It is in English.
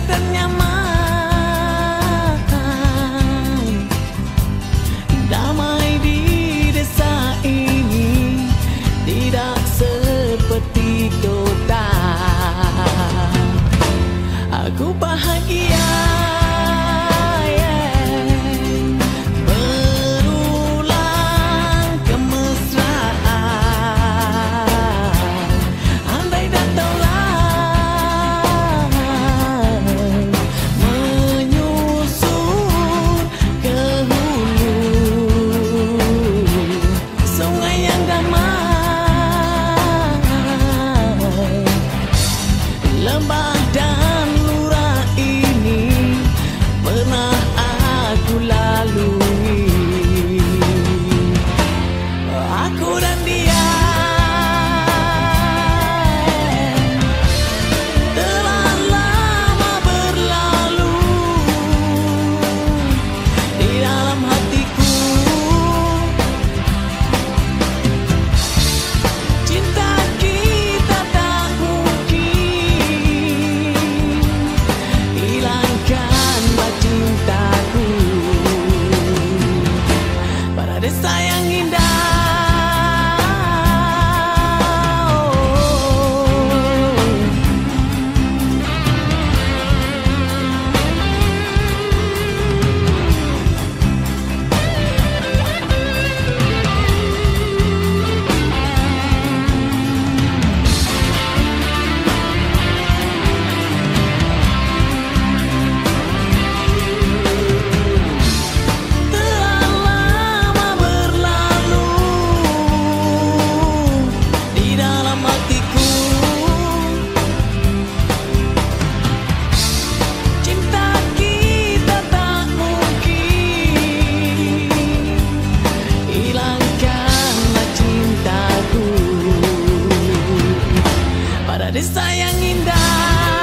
tenía yang indah